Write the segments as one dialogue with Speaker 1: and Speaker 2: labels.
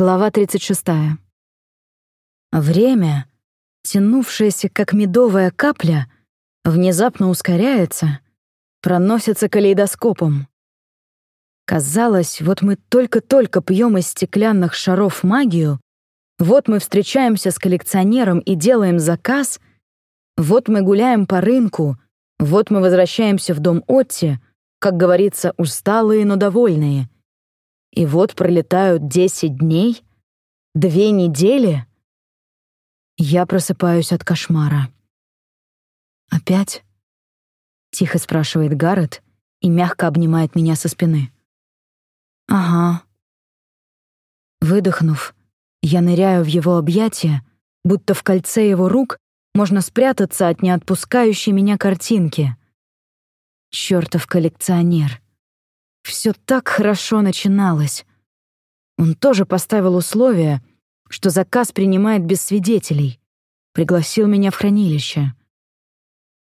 Speaker 1: Глава 36. Время, тянувшееся как медовая капля, внезапно ускоряется, проносится калейдоскопом. Казалось, вот мы только-только пьем из стеклянных шаров магию, вот мы встречаемся с коллекционером и делаем заказ, вот мы гуляем по рынку, вот мы возвращаемся в дом Отти, как говорится, усталые, но довольные — и вот пролетают десять дней, две недели. Я просыпаюсь от кошмара. «Опять?» — тихо спрашивает Гаррет и мягко обнимает меня со спины. «Ага». Выдохнув, я ныряю в его объятия, будто в кольце его рук можно спрятаться от неотпускающей меня картинки. Чёртов коллекционер. Все так хорошо начиналось. Он тоже поставил условие, что заказ принимает без свидетелей. Пригласил меня в хранилище.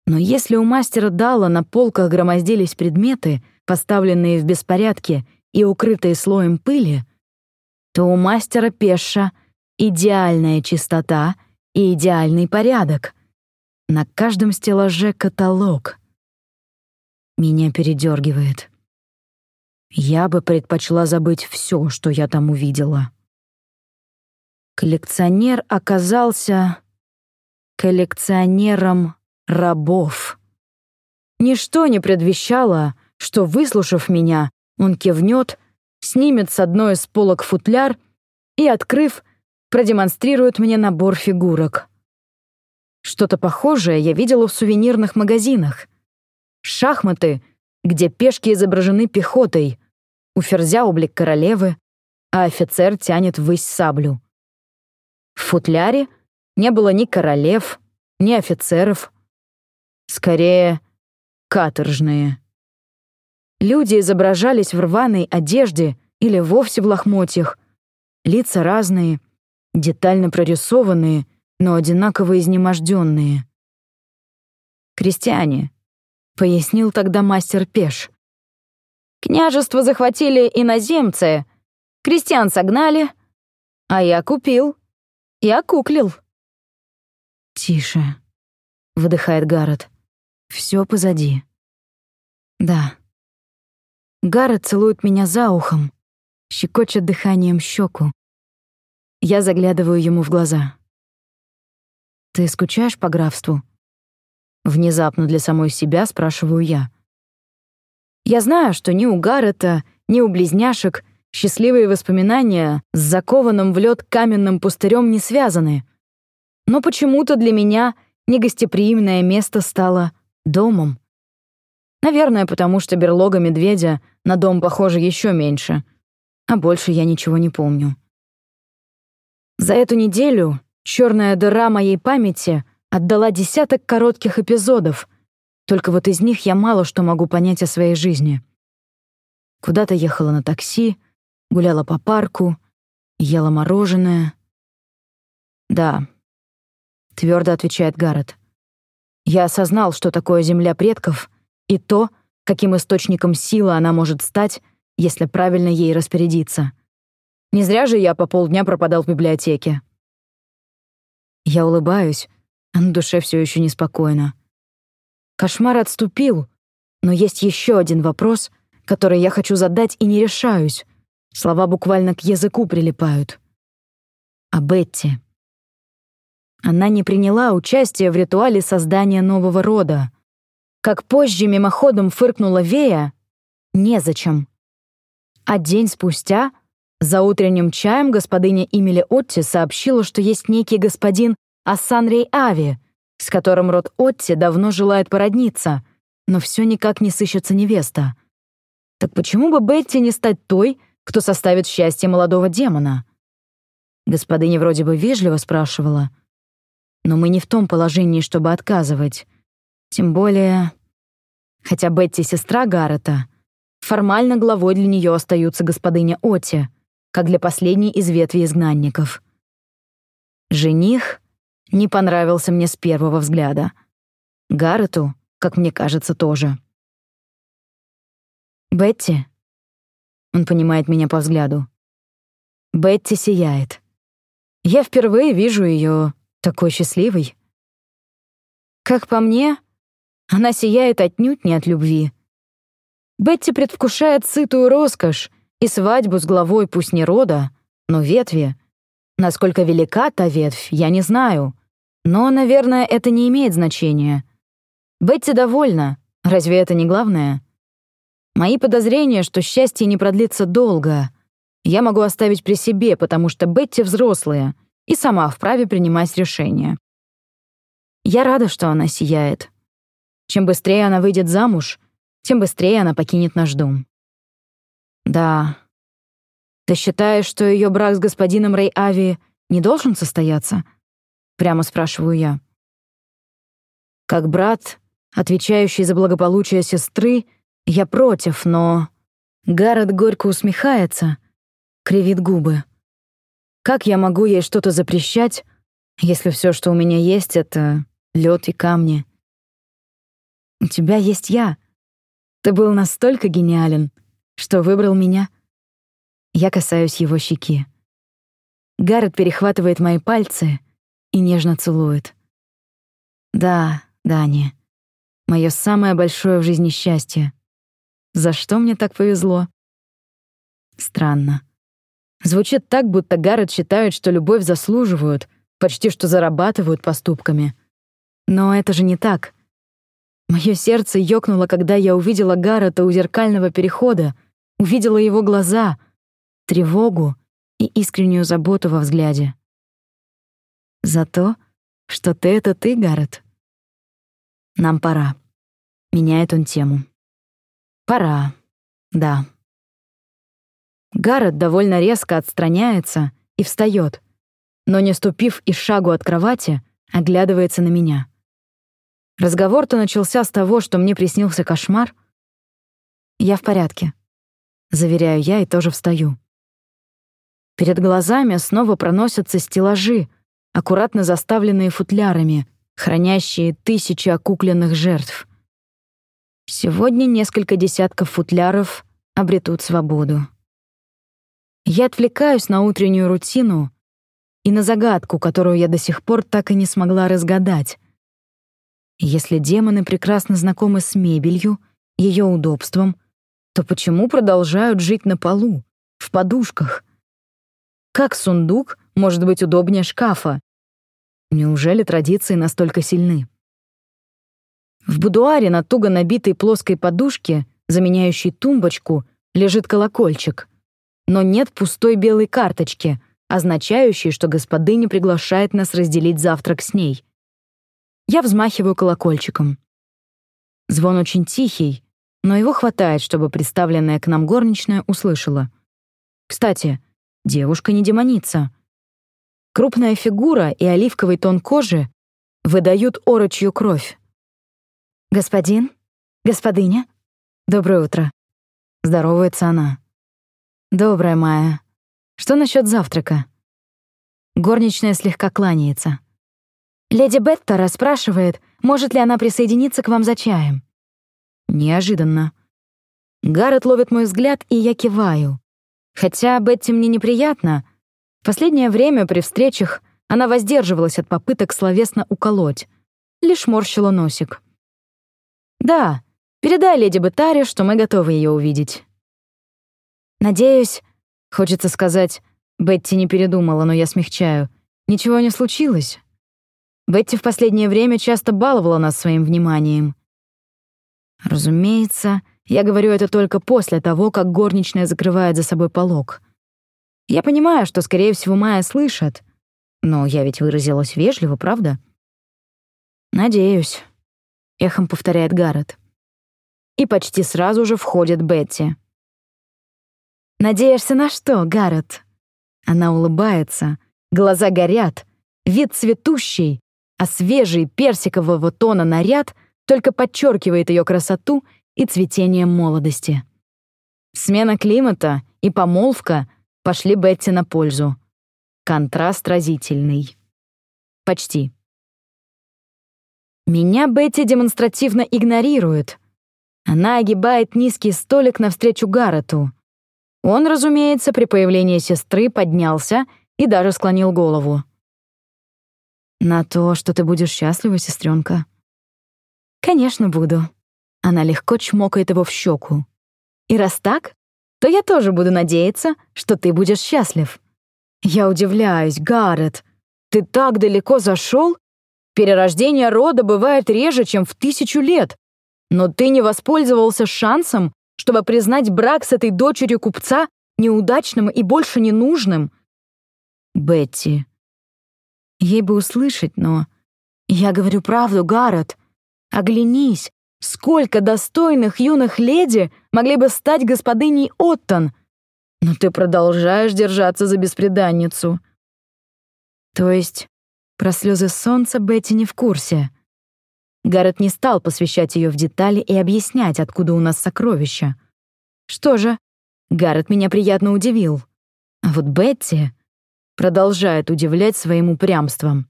Speaker 1: Но если у мастера Дала на полках громоздились предметы, поставленные в беспорядке и укрытые слоем пыли, то у мастера Пеша идеальная чистота и идеальный порядок. На каждом стеллаже каталог. Меня передергивает. Я бы предпочла забыть все, что я там увидела. Коллекционер оказался коллекционером рабов. Ничто не предвещало, что, выслушав меня, он кивнет, снимет с одной из полок футляр и, открыв, продемонстрирует мне набор фигурок. Что-то похожее я видела в сувенирных магазинах. Шахматы, где пешки изображены пехотой, у ферзя облик королевы, а офицер тянет ввысь саблю. В футляре не было ни королев, ни офицеров. Скорее, каторжные. Люди изображались в рваной одежде или вовсе в лохмотьях. Лица разные, детально прорисованные, но одинаково изнеможденные. «Крестьяне», — пояснил тогда мастер Пеш. Княжество захватили иноземцы, крестьян согнали, а я купил. Я куклил. «Тише», — выдыхает Гаррет. Все позади». «Да». Гаррет целует меня за ухом, щекочет дыханием щеку. Я заглядываю ему в глаза. «Ты скучаешь по графству?» Внезапно для самой себя спрашиваю я. Я знаю, что ни у Гаррета, ни у близняшек счастливые воспоминания с закованным в лед каменным пустырем не связаны. Но почему-то для меня негостеприимное место стало домом. Наверное, потому что берлога медведя на дом похожа еще меньше, а больше я ничего не помню. За эту неделю черная дыра моей памяти отдала десяток коротких эпизодов, только вот из них я мало что могу понять о своей жизни. Куда-то ехала на такси, гуляла по парку, ела мороженое. «Да», — твердо отвечает Гаррет. «Я осознал, что такое земля предков, и то, каким источником силы она может стать, если правильно ей распорядиться. Не зря же я по полдня пропадал в библиотеке». Я улыбаюсь, а на душе все еще неспокойно. Кошмар отступил, но есть еще один вопрос, который я хочу задать и не решаюсь. Слова буквально к языку прилипают. А Бетти. Она не приняла участие в ритуале создания нового рода. Как позже мимоходом фыркнула Вея, незачем. А день спустя, за утренним чаем, господиня Имели Отти сообщила, что есть некий господин Ассанрей Ави, с которым род Отти давно желает породниться, но все никак не сыщется невеста. Так почему бы Бетти не стать той, кто составит счастье молодого демона? Господыня вроде бы вежливо спрашивала, но мы не в том положении, чтобы отказывать. Тем более, хотя Бетти сестра Гаррета, формально главой для нее остаются господыня Отти, как для последней из ветви изгнанников. Жених не понравился мне с первого взгляда. Гаррету, как мне кажется, тоже. «Бетти?» Он понимает меня по взгляду. Бетти сияет. Я впервые вижу ее такой счастливой. Как по мне, она сияет отнюдь не от любви. Бетти предвкушает сытую роскошь и свадьбу с главой пусть не рода, но ветви. Насколько велика та ветвь, я не знаю. Но, наверное, это не имеет значения. Бетти довольна. Разве это не главное? Мои подозрения, что счастье не продлится долго, я могу оставить при себе, потому что Бетти взрослая и сама вправе принимать решения. Я рада, что она сияет. Чем быстрее она выйдет замуж, тем быстрее она покинет наш дом. Да. Ты считаешь, что ее брак с господином Рэй Ави не должен состояться? Прямо спрашиваю я. Как брат, отвечающий за благополучие сестры, я против, но... Гаррет горько усмехается, кривит губы. Как я могу ей что-то запрещать, если все, что у меня есть, это лед и камни? У тебя есть я. Ты был настолько гениален, что выбрал меня. Я касаюсь его щеки. Гаррет перехватывает мои пальцы и нежно целует. Да, Дани, мое самое большое в жизни счастье. За что мне так повезло? Странно. Звучит так, будто Гаррет считает, что любовь заслуживают, почти что зарабатывают поступками. Но это же не так. Мое сердце ёкнуло, когда я увидела Гаррета у зеркального перехода, увидела его глаза, тревогу и искреннюю заботу во взгляде. За то, что ты — это ты, Гаррет. Нам пора. Меняет он тему. Пора. Да. Гаррет довольно резко отстраняется и встает, но, не ступив и шагу от кровати, оглядывается на меня — Разговор-то начался с того, что мне приснился кошмар. Я в порядке. Заверяю я и тоже встаю. Перед глазами снова проносятся стеллажи, аккуратно заставленные футлярами, хранящие тысячи окукленных жертв. Сегодня несколько десятков футляров обретут свободу. Я отвлекаюсь на утреннюю рутину и на загадку, которую я до сих пор так и не смогла разгадать. Если демоны прекрасно знакомы с мебелью, ее удобством, то почему продолжают жить на полу, в подушках? Как сундук может быть удобнее шкафа? Неужели традиции настолько сильны? В будуаре на туго набитой плоской подушке, заменяющей тумбочку, лежит колокольчик. Но нет пустой белой карточки, означающей, что господыня приглашает нас разделить завтрак с ней. Я взмахиваю колокольчиком. Звон очень тихий, но его хватает, чтобы представленная к нам горничная услышала. Кстати, девушка не демоница. Крупная фигура и оливковый тон кожи выдают орочью кровь. «Господин? Господыня? Доброе утро!» Здоровается она. «Доброе, Майя. Что насчет завтрака?» Горничная слегка кланяется. Леди Бетта расспрашивает, может ли она присоединиться к вам за чаем. Неожиданно. Гаррет ловит мой взгляд, и я киваю. Хотя Бетти мне неприятно. В последнее время при встречах она воздерживалась от попыток словесно уколоть. Лишь морщила носик. «Да, передай леди Бетаре, что мы готовы ее увидеть». «Надеюсь...» — хочется сказать... Бетти не передумала, но я смягчаю. «Ничего не случилось. Бетти в последнее время часто баловала нас своим вниманием. Разумеется, я говорю это только после того, как горничная закрывает за собой полог. Я понимаю, что, скорее всего, Майя слышит, но я ведь выразилась вежливо, правда? «Надеюсь», — эхом повторяет Гаррет. И почти сразу же входит Бетти. «Надеешься на что, Гаррет?» Она улыбается, глаза горят, вид цветущий, а свежий персикового тона наряд только подчеркивает ее красоту и цветение молодости. Смена климата и помолвка пошли Бетти на пользу. Контраст разительный. Почти. Меня Бетти демонстративно игнорирует. Она огибает низкий столик навстречу Гаррету. Он, разумеется, при появлении сестры поднялся и даже склонил голову. «На то, что ты будешь счастлива, сестренка. «Конечно, буду». Она легко чмокает его в щеку. «И раз так, то я тоже буду надеяться, что ты будешь счастлив». Я удивляюсь, Гаррет, ты так далеко зашел? Перерождение рода бывает реже, чем в тысячу лет. Но ты не воспользовался шансом, чтобы признать брак с этой дочерью купца неудачным и больше не нужным. Бетти. Ей бы услышать, но... Я говорю правду, Гаррет. Оглянись, сколько достойных юных леди могли бы стать господыней Оттон — но ты продолжаешь держаться за беспреданницу. То есть про слезы солнца Бетти не в курсе. Гаррет не стал посвящать ее в детали и объяснять, откуда у нас сокровища. Что же, Гаррет меня приятно удивил. А вот Бетти продолжает удивлять своим упрямством.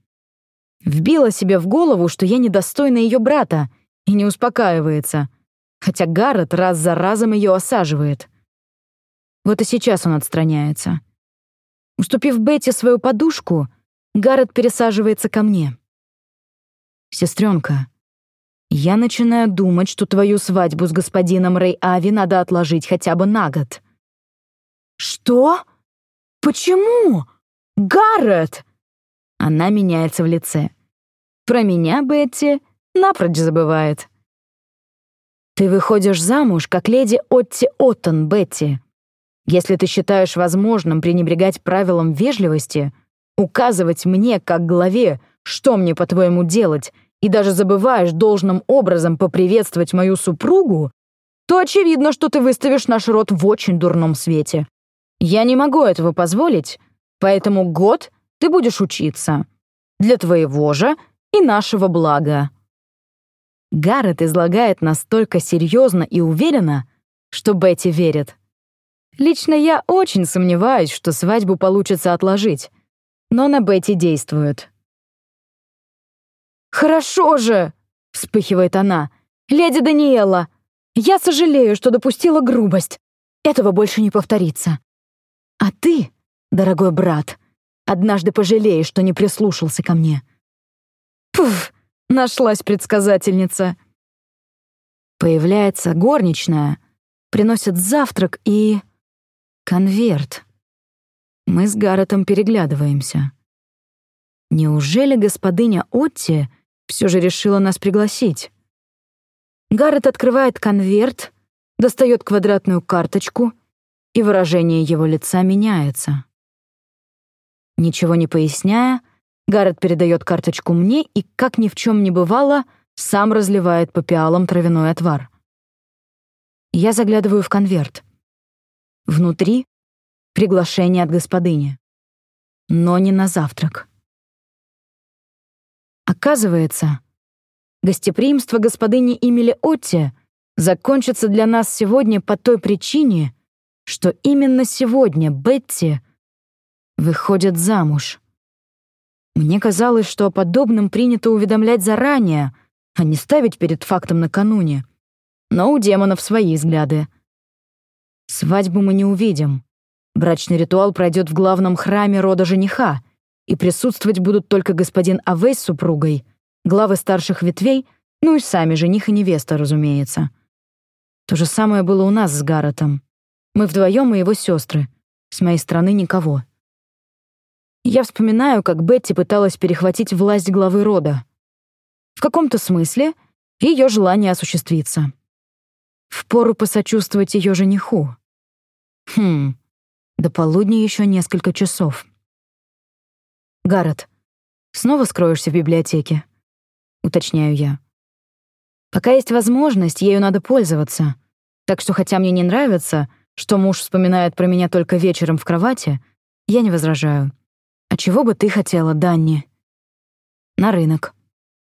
Speaker 1: Вбила себе в голову, что я недостойна ее брата, и не успокаивается, хотя Гаррет раз за разом ее осаживает. Вот и сейчас он отстраняется. Уступив Бетти свою подушку, Гаррет пересаживается ко мне. «Сестренка, я начинаю думать, что твою свадьбу с господином Рэй Ави надо отложить хотя бы на год». «Что? Почему? Гаррет!» Она меняется в лице. Про меня Бетти напрочь забывает. «Ты выходишь замуж, как леди Отти Оттон, Бетти. Если ты считаешь возможным пренебрегать правилам вежливости, указывать мне, как главе, что мне, по-твоему, делать, и даже забываешь должным образом поприветствовать мою супругу, то очевидно, что ты выставишь наш род в очень дурном свете. Я не могу этого позволить, поэтому год ты будешь учиться. Для твоего же и нашего блага. Гаррет излагает настолько серьезно и уверенно, что Бетти верит. Лично я очень сомневаюсь, что свадьбу получится отложить, но на Бетти действует. «Хорошо же!» — вспыхивает она. «Леди Даниэла, я сожалею, что допустила грубость. Этого больше не повторится. А ты, дорогой брат, однажды пожалеешь, что не прислушался ко мне». Пф, нашлась предсказательница. Появляется горничная, приносит завтрак и... Конверт. Мы с Гарретом переглядываемся. Неужели господыня Отти все же решила нас пригласить? Гаррет открывает конверт, достает квадратную карточку, и выражение его лица меняется. Ничего не поясняя, Гаррет передает карточку мне и, как ни в чем не бывало, сам разливает по пиалам травяной отвар. Я заглядываю в конверт. Внутри — приглашение от господыни. Но не на завтрак. Оказывается, гостеприимство господыни Эмили Отти закончится для нас сегодня по той причине, что именно сегодня Бетти выходит замуж. Мне казалось, что о подобном принято уведомлять заранее, а не ставить перед фактом накануне. Но у демонов свои взгляды — Свадьбу мы не увидим. Брачный ритуал пройдет в главном храме рода жениха, и присутствовать будут только господин Авей с супругой, главы старших ветвей, ну и сами жених и невеста, разумеется. То же самое было у нас с Гарретом. Мы вдвоем и его сестры. С моей стороны никого. Я вспоминаю, как Бетти пыталась перехватить власть главы рода. В каком-то смысле ее желание осуществится. Впору посочувствовать ее жениху. Хм, до полудня еще несколько часов. Гаррет, снова скроешься в библиотеке? Уточняю я. Пока есть возможность, ею надо пользоваться. Так что хотя мне не нравится, что муж вспоминает про меня только вечером в кровати, я не возражаю. А чего бы ты хотела, Данни? На рынок.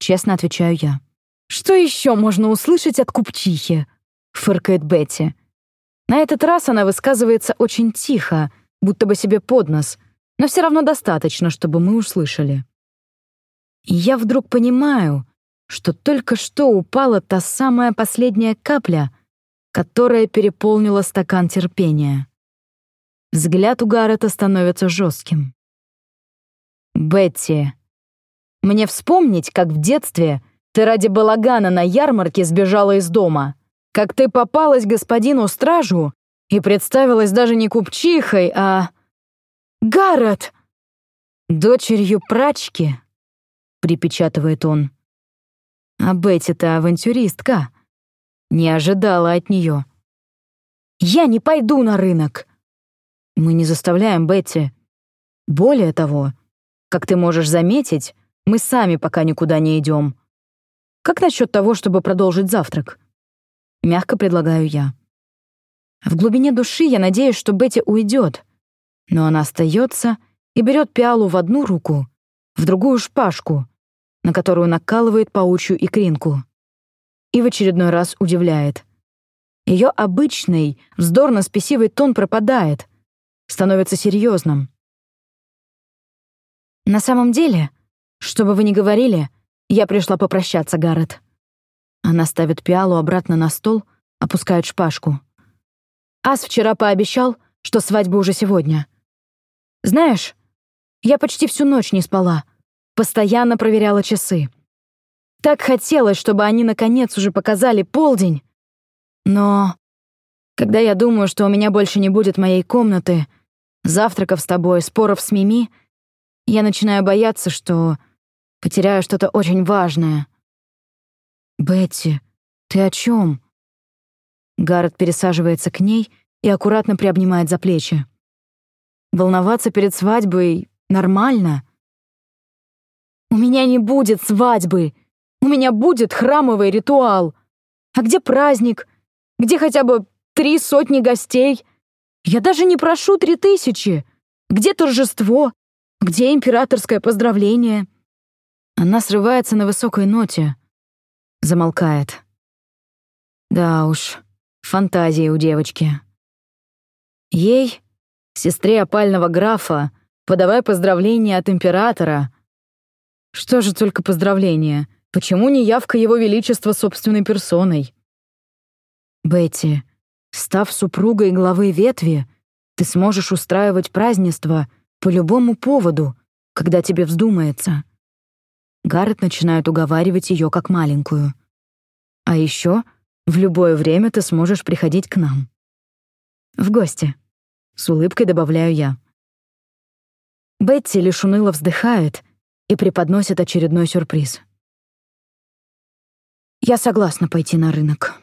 Speaker 1: Честно отвечаю я. Что еще можно услышать от купчихи? фыркает Бетти. На этот раз она высказывается очень тихо, будто бы себе под нос, но все равно достаточно, чтобы мы услышали. И я вдруг понимаю, что только что упала та самая последняя капля, которая переполнила стакан терпения. Взгляд у Гаррета становится жестким. «Бетти, мне вспомнить, как в детстве ты ради балагана на ярмарке сбежала из дома, как ты попалась господину стражу и представилась даже не купчихой, а... Гаррет! Дочерью прачки, припечатывает он. А Бетти-то авантюристка. Не ожидала от нее. Я не пойду на рынок. Мы не заставляем Бетти. Более того, как ты можешь заметить, мы сами пока никуда не идем. Как насчет того, чтобы продолжить завтрак? Мягко предлагаю я. В глубине души я надеюсь, что Бетти уйдет, но она остается и берет пиалу в одну руку, в другую шпажку, на которую накалывает паучью икринку. И в очередной раз удивляет. Ее обычный, вздорно-спесивый тон пропадает, становится серьезным. На самом деле, что бы вы ни говорили, я пришла попрощаться, Гаррет. Она ставит пиалу обратно на стол, опускает шпажку. Ас вчера пообещал, что свадьба уже сегодня. Знаешь, я почти всю ночь не спала, постоянно проверяла часы. Так хотелось, чтобы они наконец уже показали полдень. Но когда я думаю, что у меня больше не будет моей комнаты, завтраков с тобой, споров с Мими, я начинаю бояться, что потеряю что-то очень важное. «Бетти, ты о чем? Гаррет пересаживается к ней и аккуратно приобнимает за плечи. Волноваться перед свадьбой нормально. У меня не будет свадьбы. У меня будет храмовый ритуал. А где праздник? Где хотя бы три сотни гостей? Я даже не прошу три тысячи. Где торжество? Где императорское поздравление? Она срывается на высокой ноте. Замолкает. Да уж, фантазии у девочки. Ей, сестре опального графа, подавай поздравления от императора. Что же только поздравления? Почему не явка его величества собственной персоной? Бетти, став супругой главы ветви, ты сможешь устраивать празднество по любому поводу, когда тебе вздумается. Гаррет начинает уговаривать ее как маленькую. А еще в любое время ты сможешь приходить к нам. В гости. С улыбкой добавляю я. Бетти лишь уныло вздыхает и преподносит очередной сюрприз. Я согласна пойти на рынок.